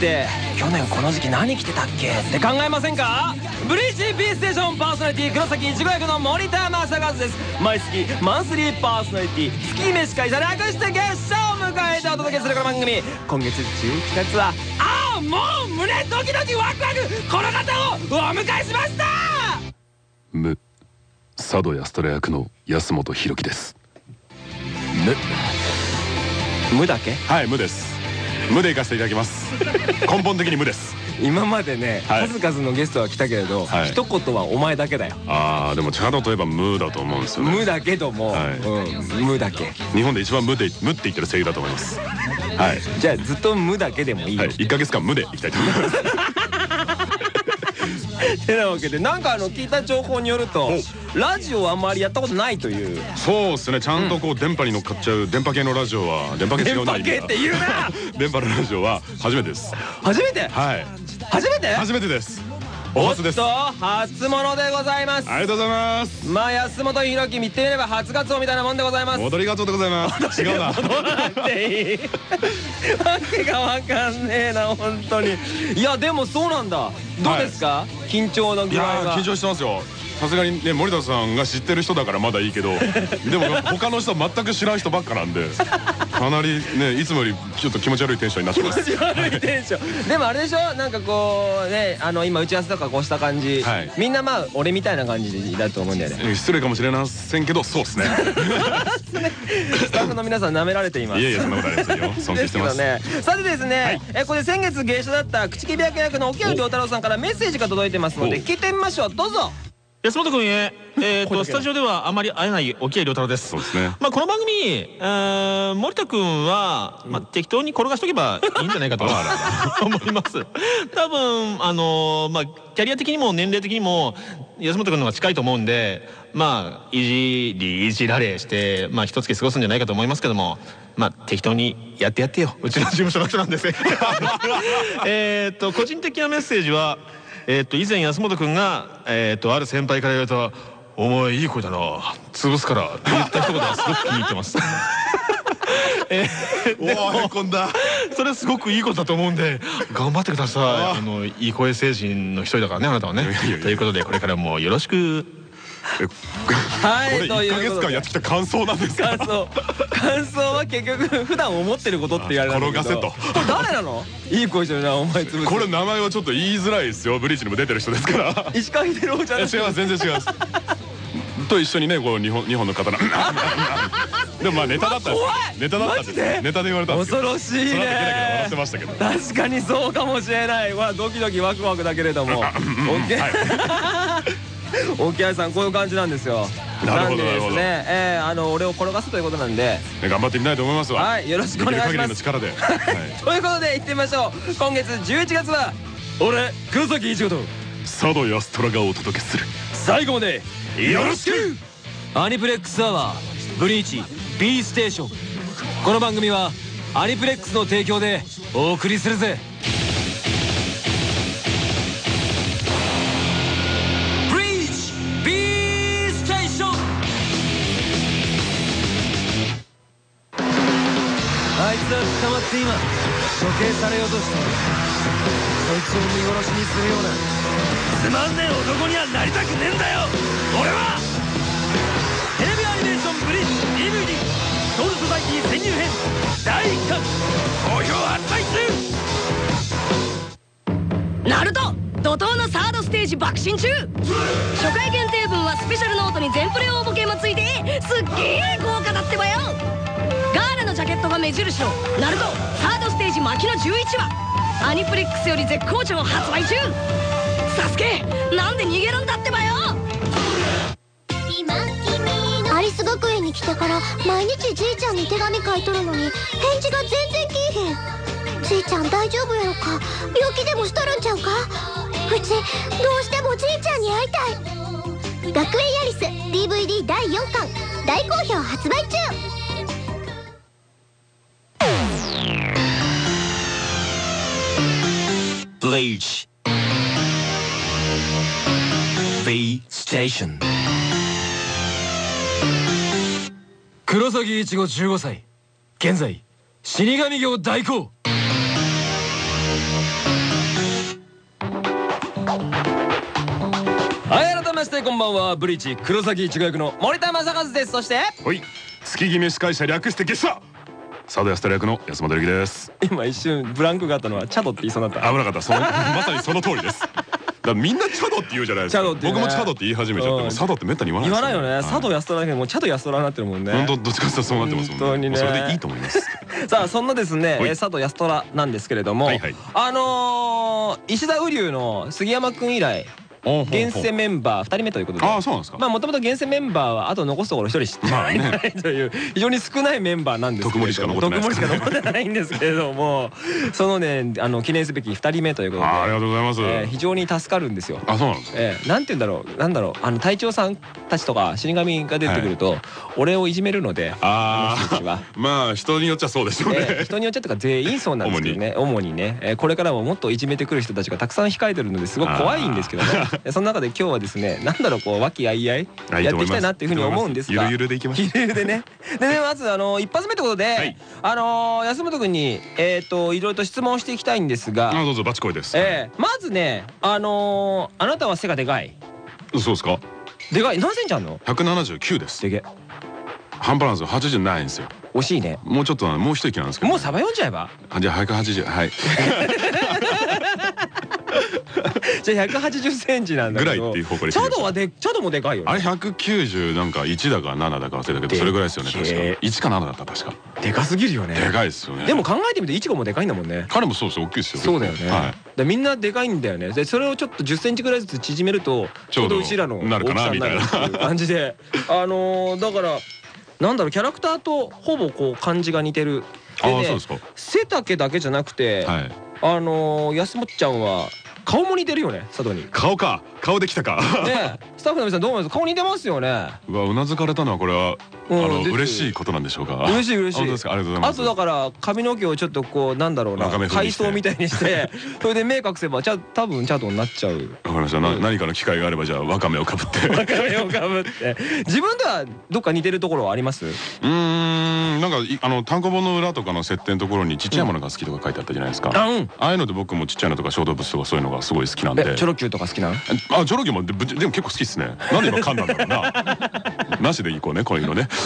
って去年この時期何着てたっけって考えませんか？ブリーチ B ステーションパーソナリティ黒崎いちご役の森田正和です。毎月マンスリーパーソナリティ月飯会社略して月謝を迎えてお届けするこの番組。今月11月はああもう胸ドキドキワクワクこの方をお迎えしました！無佐渡安虎役の安本博樹です。無無だけ？はい無です無で行かせていただきます。根本的に無です。今までね、はい。数々のゲストは来たけれど、はい。一言はお前だけだよ。ああでもチャドといえば無だと思うんですよね。無だけども、はい。うん、無だけ。日本で一番無で無って言ってる声優だと思います。はい。じゃあずっと無だけでもいいよ、はい、1ヶ月間無でいきたいと思いますてなわけでなんかあの聞いた情報によるとラジオあんまりやったことないという。そうですね。ちゃんとこう電波に乗っかっちゃう電波系のラジオは電波系違うな電波系って言うな。電波のラジオは初めてです。初めて？はい。初めて？初めてですおっと初物でございます。りがとうございます。まあ安本博樹見ってみれば初ガツオみたいなもんでございます。戻りがとうでございます。違うな。戻らなくていい。わけがわかんねえな本当に。いやでもそうなんだ。どうですか、緊張のい具合が。やー緊張してますよ。さすがにね森田さんが知ってる人だからまだいいけど。でも他の人全く知らん人ばっかなんでかなりねいつもよりちょっと気持ち悪いテンションになってます。気持ち悪いテンション。でもあれでしょ？なんかこうねあの今打ち合わせとかこうした感じ、はい。みんなまあ俺みたいな感じだと思うんだよね。え失礼かもしれませんけどそうですね。スタッフの皆さん舐められています。いえいえそんなことありませんよ。尊敬してます。ね。さてですね、えこれ先月芸者だった口木部役役の沖野良太郎さんからメッセージが届いてますのでお聞いてみましょう。どうぞ安本君へ、えー、とスタジオではあまり会えない沖合良太郎です。そうですね。まあ、この番組、えー、森田君は、まあ、適当に転がしとけばいいんじゃないかと 思います。多分あのーまあキャリア的にも年齢的にも安本君の方が近いと思うんでまあいじりいじられしてまあ一月過ごすんじゃないかと思いますけどもまあ適当にやってやってよ。うちの事務所の人なんです えっと個人的なメッセージはえっと以前安本君がえっとある先輩から言われた「お前いい声だな。潰すから」って言った一言はすごく気に入ってます。えーでおおこんだ。それすごくいいことだと思うんで頑張ってください。ああのいい声精神の一人だからねあなたはね。ということでこれからもよろしく。え はいこれ1ヶ月間やってきた感想なんですか？感想。感想は結局普段思ってることって言われたんだけど。転がせと。誰なの？いい声してるなお前つぶこれ名前はちょっと言いづらいですよ。ブリーチにも出てる人ですから。石川秀郎じゃない？違います。全然違います。と一緒にねこう日本日本の方の。でもまあネタだったネタだったネタで言われた恐ろしいね。確かにそうかもしれない。わドキドキワクワクだけれども。オッケー 沖合さんこういう感じなんですよ。なるほどなるほど。ねえーあの俺を転がすということなんで。ね頑張ってみたいと思いますわ。はいよろしくお願いします。ということで行ってみましょう。今月11月は俺黒崎一護と佐渡安虎がお届けする。最後までよろしく。アニプレックスアワーブリーチ B ステーション。この番組はアニプレックスの提供でお送りするぜ捕まって今処刑されようとしている。そいつを見殺しにするような。つまんねえ男にはなりたくねえんだよ。俺は！テレビアニメーションブリーチ DVD「ソウルソサイティ潜入編」第1巻。好評発売中。ナルト！怒涛のサードステージ爆心中！初回限定分はスペシャルノートに全プレ応募券もついてすっげえ豪華だってばよガーラのジャケットが目印の「ナルトサードステージ巻きの11話」アニプレックスより絶好調発売中。サスケなんで逃げるんだってばよ。アリス学園に来てから毎日じいちゃんに手紙書いとるのに返事が全然きいへん。じいちゃん大丈夫やろか？病気でもしとるんちゃうか？うちどうしてもじいちゃんに会いたい。学園アリス DVD 第4巻大好評発売中。Stage B Station. 黒崎一護15歳。現在死神業代行。はい改めましてこんばんは。ブリーチ黒崎一護役の森田正和です。そしてはい。月決め司会者略してゲスタト佐渡安太郎役の安本力です。今一瞬ブランクがあったのはチャドって言いそうになった。危なかった。その まさにその通りです。だみんなチャドって言うじゃないですか。ね。僕もチャドって言い始めちゃってうん。も佐渡ってめったに言わない言わないよね。です佐藤安虎だけどもうチャド安虎になってるもんね。本当どっちかってそうなってますもんね。もうそれでいいと思います。さあそんなですね、はい。えー佐藤安虎なんですけれども、はいはい。あのー石田瓜生の杉山くん以来厳選メンバー2人目ということで。ああそうなんですか。まあもともと厳選メンバーはあと残すところ1人しかいないという非常に少ないメンバーなんですけれども。しか残ってないです特盛しか残ってないんですけれどもそのねあの記念すべき2人目ということで。あありがとうございます、えー非常に助かるんですよ。あそうなんですかえー、なんて言うんだろうなんだろうあの隊長さんたちとか死神が出てくると、俺をいじめるのでああ まあ人によっちゃそうでしょうね、えー人によっちゃとか全員そうなんですけどね。主に。ね、えーこれからももっといじめてくる人たちがたくさん控えてるのですごく怖いんですけどね。え その中で今日はですねなんだろうこう和気あいあいあやっていきたいなっていうふうに思うんですが。ゆるゆるでいきましょう。ゆるゆるでね。でねまずあの一発目ってことで、い。あのー安本君にえっ、といろいろと質問をしていきたいんですが、あどうぞバチコイです、えーまずねあのーあなたは背がでかい。そうですか？でかい。何センチあんの？179です。でけ。半端なんですよ。80ないんですよ。惜しいね。もうちょっとなもう一息なんですけど。もうサバ読んじゃえば。あじゃあ180はい じゃあ180センチなんだぐらいっていう方向でチャドはでチャドもでかいよね。あれ190なんか1だか7だか忘れたけどそれぐらいですよね確か。でっけ1か7だった確か。でかすぎるよね。でかいですよね。でも考えてみるとイチゴもでかいんだもんね。彼もそうですよ大きいですよそうだよね、はい。でみんなでかいんだよね。でそれをちょっと10センチぐらいずつ縮めるとちょうどうちらの大きさになるっていう感じで。あのーだからなんだろうキャラクターとほぼこう感じが似てる。あでねあそうですか。背丈だけじゃなくて、はい。あのー、安本ちゃんは顔も似てるよね佐藤に。顔か。顔できたか。ねスタッフの皆さんどう思います？顔似てますよね。うわうなずかれたのはこれは。あうんの嬉しい。ことなんでしょうか。嬉しい嬉しい。ありがとうございます。あとだから髪の毛をちょっとこうなんだろうなわかめ風海にして藻みたいにして それで目隠せばちゃ多分チャドになっちゃう。わかりました。な何かの機会があればじゃあわかめをかぶって。うわかめをかぶって。自分ではどっか似てるところはあります？ーんなんかいあの単行本の裏とかの設定のところにちっちゃいものが好きとか書いてあったじゃないですか。あうん。ああいうので僕もちっちゃいのとか小動物とかそういうのがすごい好きなんで。えチョロ Q とか好きなん？あチョロギもでも結構好きっすね。なんで今噛んだんだろうな。なしでいこうねこういうのね。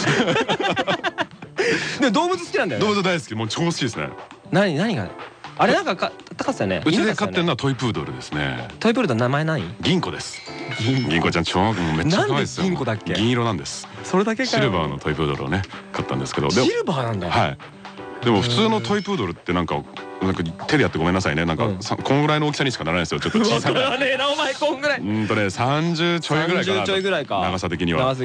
で動物好きなんだよ、動ね。物大好き。もう超好きですね。何何が？あれなんかか高さね。うちで犬飼ってるの？のはトイプードルですね。トイプールの名前何？銀子です。銀銀子ちゃん超めっちゃ可愛いです銀子だっけ？銀色なんです。それだけかシルバーのトイプードルをね買ったんですけど。シルバーなんだ。はいでも普通のトイプードルってなんかなんか手でやってごめんなさいね。なんかうん。さこんぐらいの大きさにしかならないですよ。ちょっと小さめらねえなお前こんぐらい。うんとね30ちょいぐらいかな。30ちょいぐらいか。長さ的には。う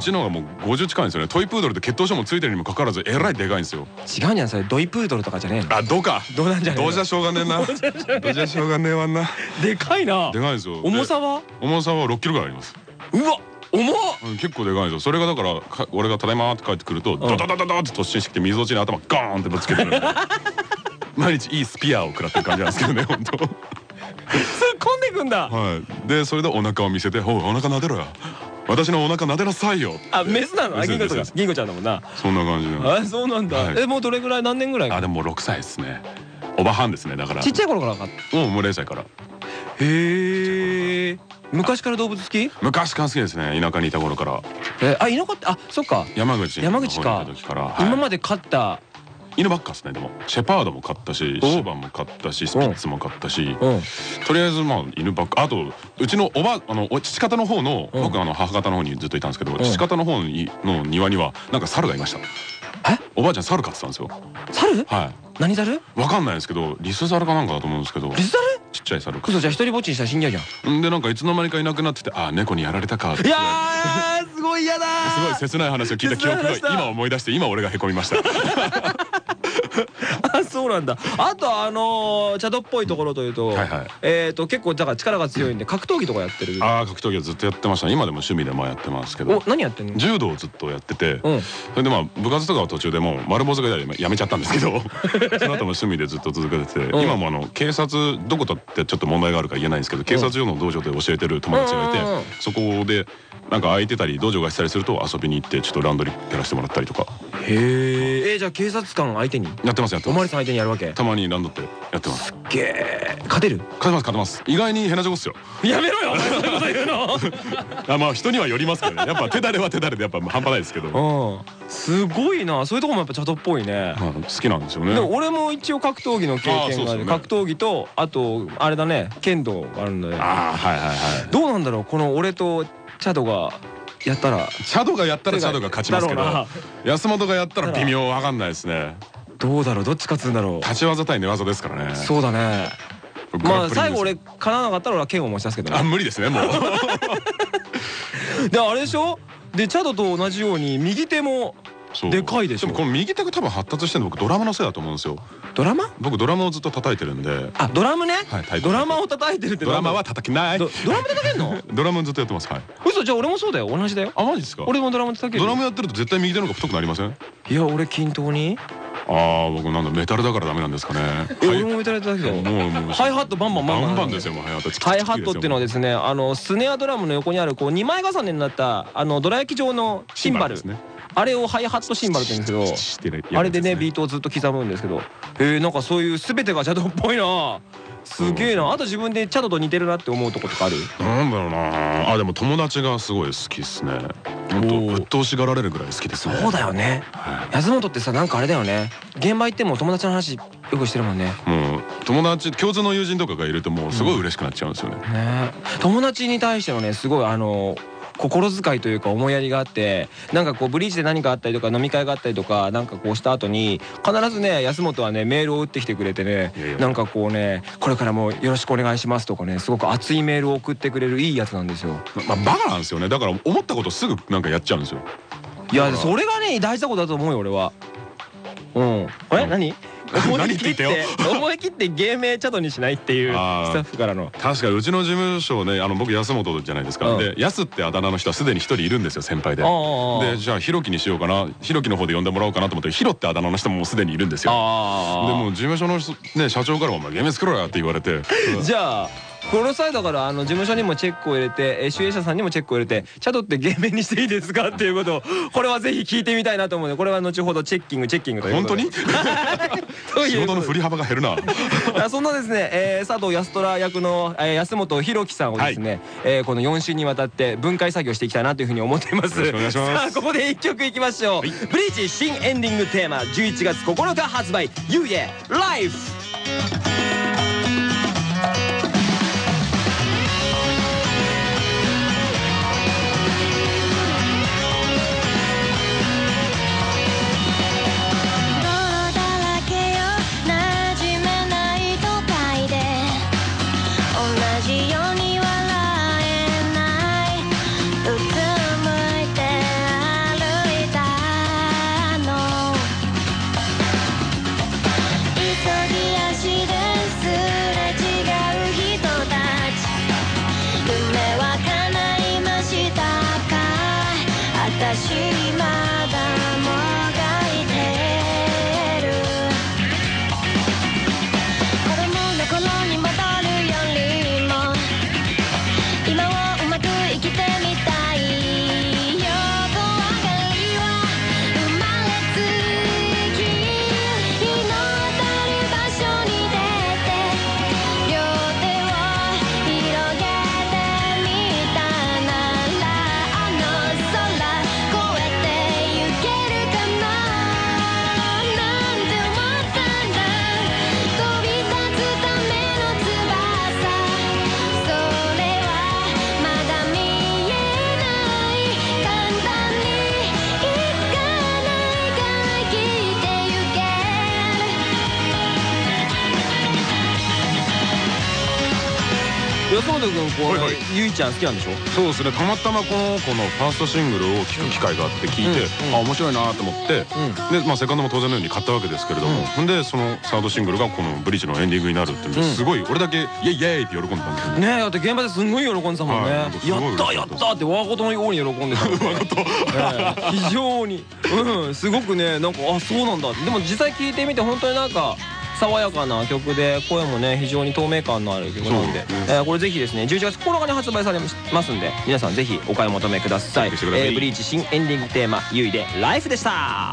ちの方がもう50近いんですよね。トイプードルって血統書もついてるにもかかわらずえらいでかいんですよ。違うんじゃんそれドイプードルとかじゃねえの？あどうかどうなんじゃねえの？どうじゃしょうがねえな。どうじゃしょうがねえわんな。でかいな。で。かいですよ。重さは？で重さは6キロぐらいあります。うわ重っ。うん結構でかいんですよそれがだからか俺が「ただいま」って帰ってくるとドドドドドって突進してきて水落ちに頭ガーンってぶつけてる 毎日いいスピアを食らってる感じなんですけどね本当突っ込んでくんだ。はいでそれでお腹を見せて「ほうお腹撫でろよ私のお腹撫でなさいよあメスなの？あ銀子メスですとか銀子ちゃんだもんな。」そんな感じのあそうなんだ。はいえもうどれぐらい何年ぐらい？あでももう6歳ですねおばはんですねだからちっちゃい頃からか。もうもう0歳からへえ。昔から動物好き？昔から好きですね田舎にいた頃から。えあいなかったあそっか。山口。山口か。今まで飼った？犬ばっかですねでも。シェパードも飼ったしおシバも飼ったしスピッツも飼ったし。うん。とりあえずまあ犬ばっか。あとうちのおばあのお父方の方のうん。僕あの母方の方にずっといたんですけどん。父方の方にの庭にはなんか猿がいました。えおばあちゃん猿飼ってたんですよ猿？は何猿？いわかんないですけどリス猿かなんかだと思うんですけどリス猿？ちっちゃい猿クソじゃあ一人ぼっちにしたら死んじゃうじゃん。んでなんかいつの間にかいなくなっててあ猫にやられたかいやーすごい嫌だーすごい切ない話を聞いた記憶が今思い出して今俺がへこみました あそうなんだ。あとあのー、チャドっぽいところというと、えっ、と結構だから力が強いんで格闘技とかやってる？ああ格闘技はずっとやってましたね。今でも趣味でもやってますけおど何やってんの？柔道をずっとやってて、うん。それでまあ部活とかは途中でもう丸坊主がやめやめちゃったんですけど その後も趣味でずっと続けてて、うん。今もあの警察どことってちょっと問題があるから言えないんですけど警察署の道場で教えてる友達がいて、そこでなんか空いてたり道場がしたりすると遊びに行ってちょっとランドリーやらせてもらったりとか。へええじゃあ警察官相手に。やってますやってます。おまわりさん相手にやるわけ？たまにランドってやってます。ゲー勝てる？勝てます勝てます。意外にヘナジョコっすよ。やめろよそういうこと言うの？あまあ人にはよりますけどね。やっぱ手だれは手だれでやっぱ半端ないですけど、うん。すごいな。そういうとこもやっぱチャドっぽいね。まあ好きなんですよね。でも俺も一応格闘技の経験がある。ね。格闘技とあとあれだね。剣道があるので。ああはいはいはい。どうなんだろう？この俺とチャドがやったら。チャドがやったらチャドが勝ちますけど安本がやったら。微妙わかんないですねどうだろう？どっち勝つんだろ立ち技対寝技ですからね。うそうだね。まあ最後俺かなわなかったら俺は剣を持ち出すけどね。あ無理ですねもう。であれでしょ？でチャドと同じように右手もでかいでしょ？もこの右手が多分発達してるの僕ドラムのせいだと思うんですよ。ドラマ？僕ドラムをずっと叩いてるんで。あドラムね？はいドラマを叩いてるってドラマは叩きない。ドドラム叩けんの？ドラムずっとやってますはい。嘘じゃあ俺もそうだよ。同じだよ。あマジですか？俺もドラム叩ける。よドラムやってると絶対右手の方が太くなりません？いや俺均等にああ僕なんだメタルだからダメなんですかね。俺もいただいたけどもうもうハイハットバンバンバンバン。バンですよもう。ハイハットハイハットっていうのはですねあのスネアドラムの横にあるこう2枚重ねになったあのどら焼き状のシンバル。あれをハイハットシンバルって言うんですけどあれでねビートをずっと刻むんですけど。えー、なんかそういう全てがチャドっぽいな。すげえな。あと自分でチャドと似てるなって思うとことかある？なんだろうな。あでも友達がすごい好きですね本当おー鬱陶しがられるぐらい好きですね。そうだよね。安本ってさなんかあれだよね。現場行っても友達の話よくしてるもんね。もう友達共通の友人とかがいるともうすごい嬉しくなっちゃうんですよね、ね。友達に対してのねすごいあの心遣いというか思いやりがあってなんかこうブリーチで何かあったりとか飲み会があったりとかなんかこうした後に必ずね安本はねメールを打ってきてくれてねなんかこうねこれからもよろしくお願いしますとかねすごく熱いメールを送ってくれるいいやつなんですよ。まあバカなんですよねだから思ったことすぐなんかやっちゃうんですよいやそれがね大事なことだと思うよ俺は。うん。あれ何？思い何って切ってて思い切って芸名チャドにしないっていうスタッフからの。確かうちの事務所ねあの僕安本じゃないですか、うん。で安ってあだ名の人はすでに一人いるんですよ先輩で。でじゃあひろきにしようかな。ひろきの方で呼んでもらおうかなと思ってひろってあだ名の人ももうすでにいるんですよ。あでもう事務所の人ね社長からも「お前ゲーム作ろうや」って言われて。じゃあこの際だからあの事務所にもチェックを入れてえー集英社さんにもチェックを入れて「チャドって芸名にしていいですか?」っていうことを これはぜひ聞いてみたいなと思うのでこれは後ほどチェッキングチェッキングということで。本当に？仕事の振り幅が減るな。あそんなですね、えー佐藤康虎役の、えー安本博樹さんをですね、えーこの4週にわたって分解作業していきたいなというふうに思っています。よろしくお願いします。さあここで1曲いきましょう、ブリーチ新エンディングテーマ11月9日発売「You Yeah Life」安本君こう、ゆいちゃん好きなんでしょ？そうですね。たまたまこの子のファーストシングルを聴く機会があって聞いて、あ面白いなと思って、で、まあ、セカンドも当然のように買ったわけですけれども、ほん。でそのサードシングルがこの「ブリッジ」のエンディングになるっていうすごい俺だけ「イエイイエイ!」って喜んでたんですよ。ねえだって現場ですんごい喜んでたもんね、やったやったって我がことのように喜んでた 非常に。うんすごくねなんかあそうなんだでも実際聞いてみて本当になんか爽やかな曲で声もね非常に透明感のある曲なんでえーこれぜひですね11月9日に発売されますんで皆さんぜひお買い求めください。えーブリーチ新エンディングテーマ「ゆいでライフでした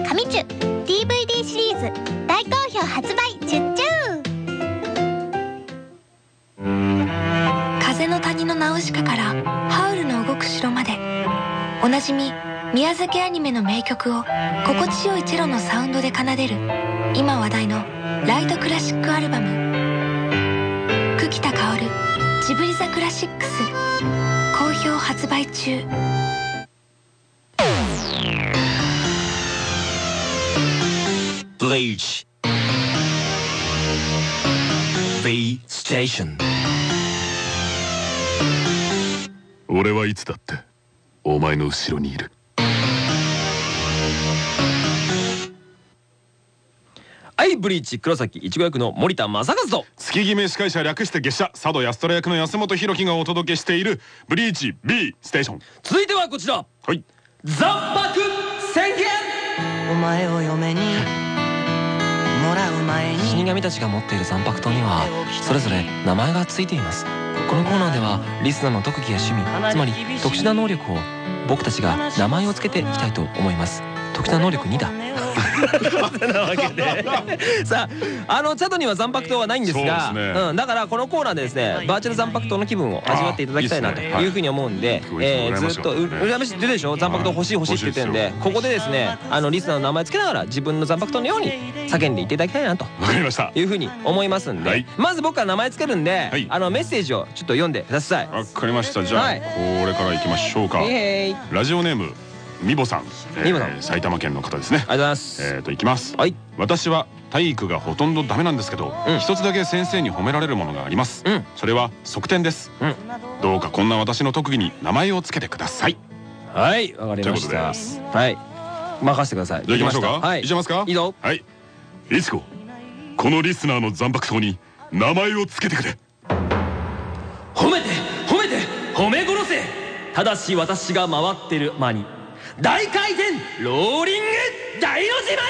ズ大好評発売中中。風の谷のナウシカからハウルの動く城まで。おなじみ宮崎アニメの名曲を心地よいチェロのサウンドで奏でる今話題のライトクラシックアルバム。久喜田薫ジブリザクラシックス好評発売中。Bleach. B Station. 俺はいつだってお前の後ろにいる。はいブリーチ黒崎いちご役の森田正和と。月決め司会者略して月謝佐渡安虎役の安本博樹がお届けしているブリーチ B ステーション続いてはこちら。はい。残白宣言。お前を嫁にもらう前に死神たちが持っている残白刀にはそれぞれ名前がついています。このコーナーではリスナーの特技や趣味つまり特殊な能力を僕たちが名前を付けていきたいと思います特殊な能力2だ。なわけでさああのチャドには残白刀はないんですがだからこのコーナーでですねバーチャル残白刀の気分を味わっていただきたいなとあいうふうに思うんで、はい。えずっとう羨ましいって言うでしょ？残白刀欲しい欲しいって言ってるんでここでですねあのリスナーの名前つけながら自分の残白刀のように叫んでいただきたいなとわかりました。いうふうに思いますんで、はい。まず僕から名前つけるんで、はい。あのメッセージをちょっと読んでください。わかりました。じゃあ、はい。これから行きましょうか。ラジオネームみぼさん、埼玉県の方ですね。ありがとうございます。えーと行きます。はい。私は体育がほとんどダメなんですけど、うん。一つだけ先生に褒められるものがあります、うん。それは側転です、うん。どうかこんな私の特技に名前をつけてください。はい、わかりました。はい。任せてください。じゃあ行きましょうか？はい。行きますか？いいぞ。はい。いちここのリスナーの残白刀に名前をつけてくれ。褒めて褒めて褒め殺せ。ただし私が回ってる間に大回転ローリング大の字丸。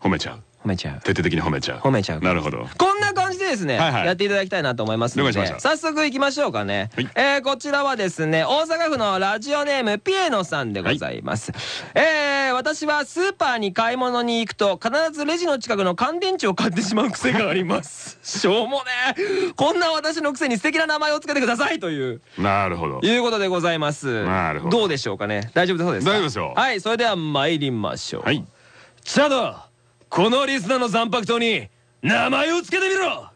褒めちゃう褒めちゃう。徹底的に褒めちゃう。褒めちゃう。なるほど。こんな感じでですね、はいはい。やっていただきたいなと思いますので早速いきましょうかね、はい。えーこちらはですね大阪府のラジオネームピエノさんでございます、えー私はスーパーに買い物に行くと必ずレジの近くの乾電池を買ってしまう癖があります。しょうもねえ。こんな私のくせに素敵な名前をつけてくださいという。なるほど。いうことでございます。なるほど。どうでしょうかね。大丈夫そうですか？大丈夫です。よはいそれでは参りましょう。はい。チャドこのリスナーの残白刀に名前をつけてみろ。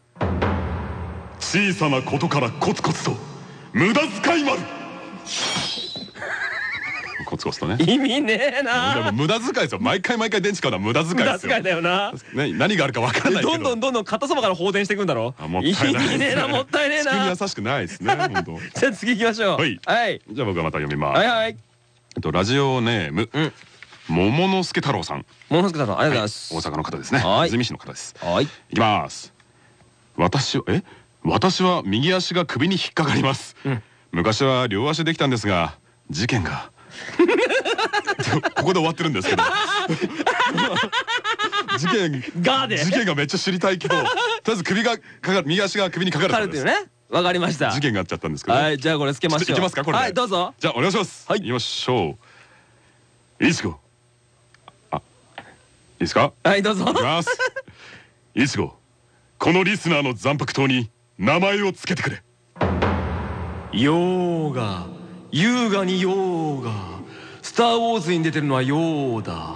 小さなことからコツコツと無駄遣い丸 コツコツとね。意味ねえでもな無駄遣いですよ。毎回毎回電池買うのは無駄遣い無駄ですよ。遣いだよな。ね、何があるかわからないけど。どんどんどんどん片そばから放電していくんだろあもったいない。意味ねえな もったいねえな。優しくないですね 本当。じゃあ次行きましょう。はい。はい。じゃあ僕がまた読みます、はいはい。えっとラジオネーム、うん桃之助太郎さん、モノスケさんありがとうございます。阪の方ですね。はい。泉市の方です。はい。いきます。私はえ？私は右足が首に引っかかります、昔は両足できたんですが事件が。ここで終わってるんですけど。事件ガーで。事件がめっちゃ知りたいけどとりあえず首がかかる右足が首にかかるっていうね。わかりました。事件があっちゃったんですけど。はいじゃあこれつけましょう。いきますかこれで。はいどうぞ。じゃあお願いします。はい。行きましょ。ういちごいですか？はいどうぞ。いきます。いちごこのリスナーの残白刀に名前をつけてくれ。ヨーガ優雅にヨーガスター・ウォーズに出てるのはヨーダ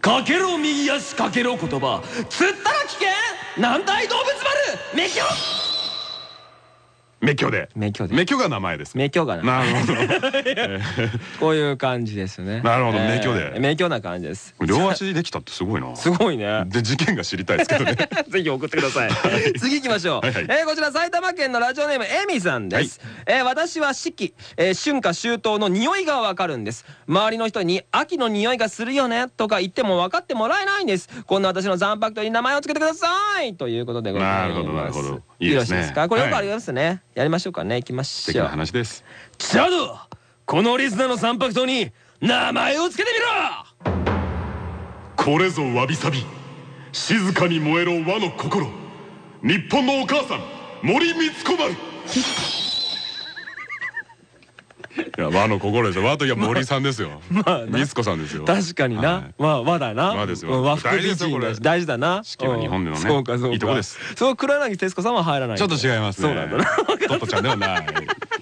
かけろ右足かけろ言葉。釣ったら危険軟体動物丸。メキオ名挙で。名挙で。名挙が名前です名挙がななるほど。こういう感じですね。なるほど。えー名挙で。名挙な感じです。両足できたってすごいな。すごいね。で事件が知りたいですけどね。ぜひ送ってください。次行きましょう。えーこちら埼玉県のラジオネームエミさんです。えー私は四季、えー春夏秋冬の匂いがわかるんです。周りの人に秋の匂いがするよねとか言っても分かってもらえないんです。こんな私の残白糖に名前をつけてください。ということでございます。なるほどなるほどいいですね。これよくありますね。やりましょうかね。行きまし素敵なょう。話ですチャドこのリスナーの残白糖に名前をつけてみろこれぞわびさび静かに燃えろ和の心日本のお母さん森光子丸和の心ですよ。和といや森さんですよ。まあな。光子さんですよ。確かにな、はい。まあ和だな。和ですよ。うん和服大事美人だし大事だな。四季は日本でのね。うん。そうかそうか。いいとこです。そう黒柳徹子さんは入らないちょっと違います。ねそうなんだな。トットちゃんではない。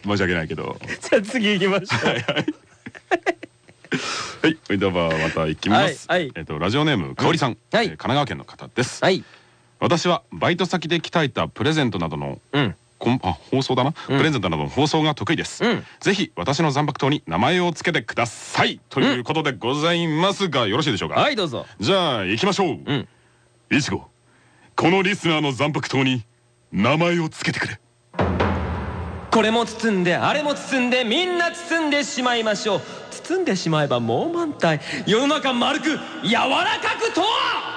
申し訳ないけど。じゃあ次行きましょう。はいそれではまた行きます、はい。はい。えっとラジオネームかおりさん、神奈川県の方です、はい。私はバイト先で鍛えたプレゼントなどのうんこんあ放送だな、プレゼントなどの放送が得意です、うん。ぜひ私の残白糖に名前をつけてください。ということでございますがよろしいでしょうか？はいどうぞ。じゃあ行きましょう、ん。いちごこのリスナーの残白糖に名前をつけてくれ。これも包んであれも包んでみんな包んでしまいましょう。包んでしまえばもう満体。世の中丸く柔らかくとは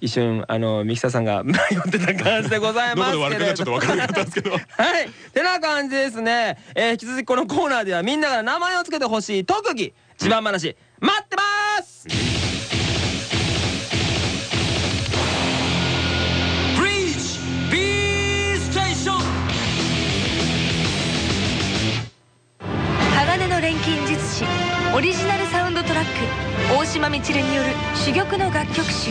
一瞬あのミキサーさんが迷ってた感じでございどますけれどこで悪くなっちゃって分からなかったんですけど。はい。てな感じですね、えー引き続きこのコーナーではみんなが名前をつけてほしい特技自慢話、待ってます。ブリーチ B ステーション鋼の錬金術師オリジナルサウンドトラック大島みちるによる珠玉の楽曲集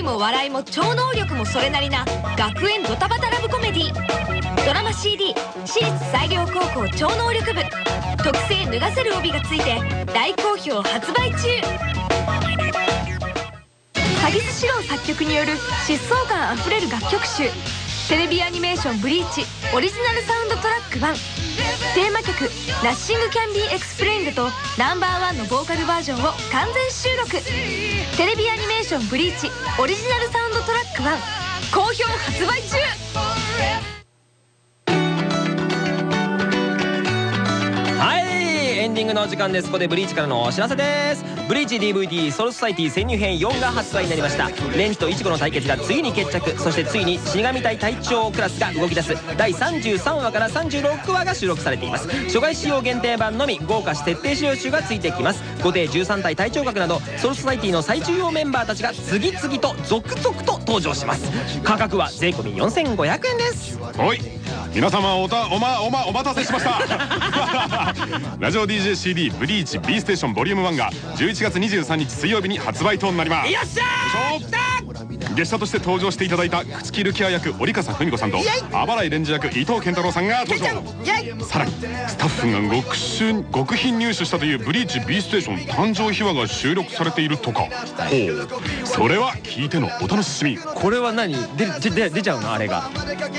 恋も笑いも超能力もそれなりな学園ドタバタラブコメディドラマ CD 私立西陵高校超能力部。特製脱がせる帯がついて大好評発売中。鷺巣詩郎作曲による疾走感あふれる楽曲集。テレビアニメーション「ブリーチ」オリジナルサウンドトラック1テーマ曲「 Nothing Can Be Explained」と Number One のボーカルバージョンを完全収録。テレビアニメーション「ブリーチ」オリジナルサウンドトラック1好評発売中。ディングの時間です。ここでブリーチからのお知らせです。ブリーチ DVD ソウルソサイティ潜入編4が発売になりました。レンジとイチゴの対決がついに決着。そしてついに死神隊隊長クラスが動き出す。第33話から36話が収録されています。初回仕様限定版のみ豪華徹底資料集がついてきます。後手13体隊長格などソウルソサイティの最重要メンバーたちが次々と続々と登場します。価格は税込4500円です。おい。皆様おたおまおまお待たせしました。ラジオ DJCD ブリーチ B ステーションボリューム1が11月23日水曜日に発売となります。よっしゃー!来たゲストとして登場していただいた朽木ルキア役折笠文子さんとあばらいレンジ役伊藤健太郎さんが登場。さらにスタッフが極秘極秘入手したというブリーチ B ステーション誕生秘話が収録されているとか。ほう。それは聞いてのお楽しみ。これは何？出る出出出ちゃうの？あれが。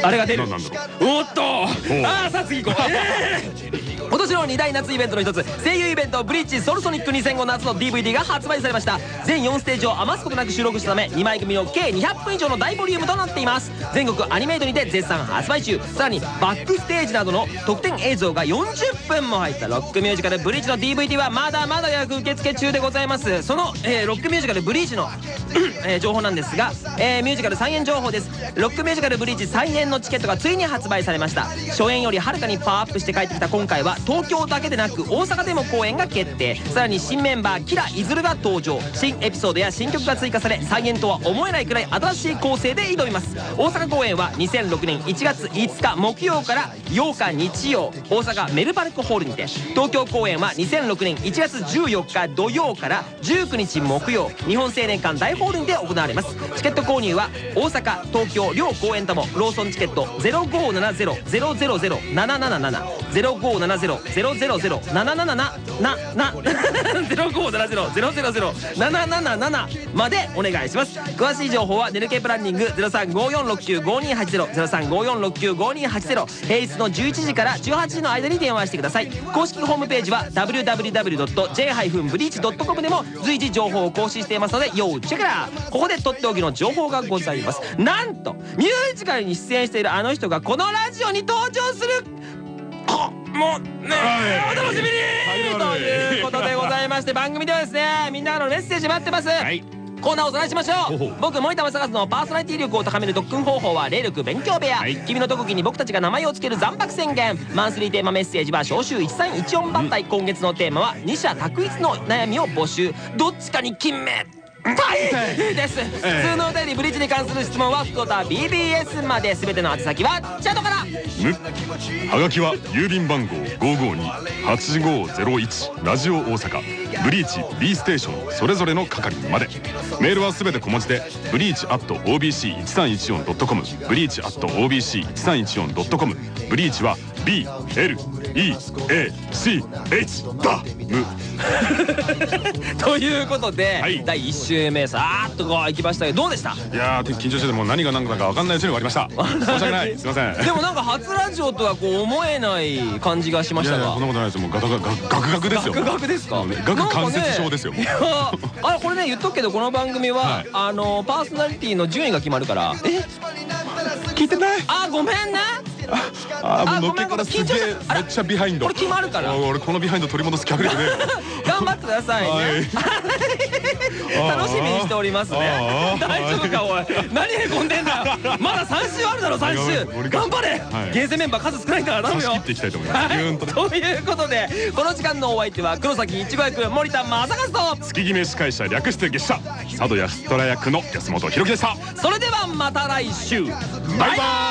あれが出る。ななんだろおっと。あーさあ次行こう、えー今年の2大夏イベントの一つ声優イベント「ブリーチソルソニック2005夏」の DVD が発売されました。全4ステージを余すことなく収録したため2枚組の計200分以上の大ボリュームとなっています。全国アニメイトにて絶賛発売中。さらにバックステージなどの特典映像が40分も入った。ロックミュージカル「ブリーチ」の DVD はまだまだ予約受付中でございます。その、えーロックミュージカル「ブリーチの」えー情報なんですが、えーミュージカル再演情報です。ロックミュージカル「ブリーチ」再演のチケットがついに発売されました。初演よりはるかにパワーアップして帰ってきた今回はは東京だけでなく大阪でも公演が決定。さらに新メンバーキライズルが登場。新エピソードや新曲が追加され再現とは思えないくらい新しい構成で挑みます。大阪公演は2006年1月5日木曜から8日日曜。大阪メルパルクホールにて。東京公演は2006年1月14日土曜から19日木曜。日本青年館大ホールにて行われます。チケット購入は大阪東京両公演とも。ローソンチケット0570-000-777 0 5 7 0七七七七ゼロ五七0570-0007777までお願いします。詳しい情報は「ねるけプランニングゼロ三五四六九五二八ゼロゼロ」三五四六九五二八ゼロ。平日の十一時から十八時の間に電話してください。公式ホームページは www.j-breach.com でも随時情報を更新していますので要チェックだ。ここでとっておきの情報がございます。なんとミュージカルに出演しているあの人がこのラジオに登場するこもうねお楽しみに。ということでございまして番組ではですねみんなのメッセージ待ってます、コーナーをおさらいしましょう。僕森田正和のパーソナリティ力を高める特訓方法は霊力勉強部屋、君の特技に僕たちが名前を付ける残白宣言。マンスリーテーマメッセージは召集1314番隊、今月のテーマは二者択一の悩みを募集。どっちかに金目はい。です。普通のお便りブリッジに関する質問は福岡 BBS まで。全ての宛先はチャットから。むはがきは郵便番号552-8501ラジオ大阪。ブリーチ B ステーション。それぞれの係まで。メールはすべて小文字でブリーチ at OBC1314.com ブリーチ at OBC1314.com ブリーチは BLEACH だむ ということで、はい。第1週目さーっとこう行きましたけどどうでした？いやー緊張しててもう何が何だか分かんないうちに終わりました申し訳ない。すいません。でもなんか初ラジオとはこう思えない感じがしましたが。そんなことないです。もうガタガガガクガクですよ。ガクガクですか？ガク関節症ですよねいやあこれね言っとくけどこの番組は、はい。あのパーソナリティの順位が決まるから。え？聞いてない。あごめんねあーあもうのっけからすげえめっちゃビハインドこれ決まるから。俺このビハインド取り戻す脚力ね。頑張ってくださいね、はい。楽しみにしておりますね。大丈夫かおい。何へこんでんだ。まだ3週あるだろ3週俺頑張れ、はい厳選メンバー数少ないから頼むよ。差し切っていきたいと思いうことでこの時間のお相手は黒崎いちご役森田正和と。月決め司会者略して月謝。佐渡安虎役の安本博樹でした。それではまた来週。バイバイ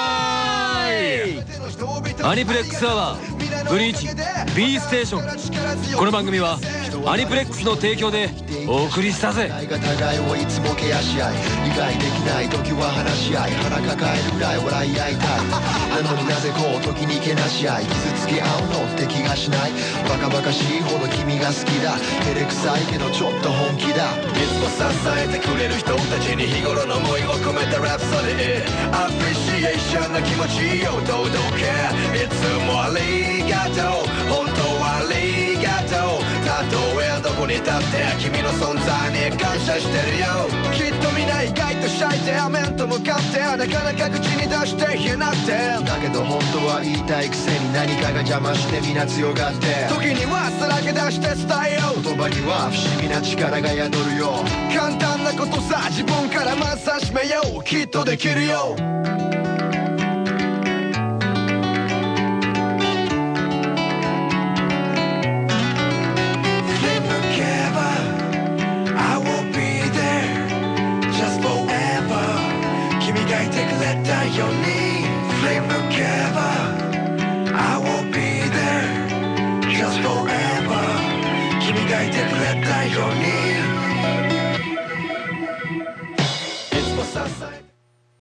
アニプレックスアワーブリーチ B ステーション。この番組はアニプレックスの提供でお送りしたぜ。互いが互いをいつもケアし合い理解できない時は話し合い腹抱えるぐらい笑い合いたいなのになぜこう時にけなし合い傷つけ合うのって気がしないバカバカしいほど君が好きだ照れくさいけどちょっと本気だいつも支えてくれる人たちに日頃の思いを込めたラプソディアプリシエーションの気持ちを堂々けいつもありがとう。本当はありがとう。たとえどこに立って君の存在に感謝してるよ。きっとみんな意外とシャイで面と向かってなかなか口に出して言えなくて。だけど本当は言いたいくせに何かが邪魔してみんな強がって。時にはさらけ出して伝えよう。言葉には不思議な力が宿るよ。簡単なことさ自分からまず始めよう。きっとできるよ。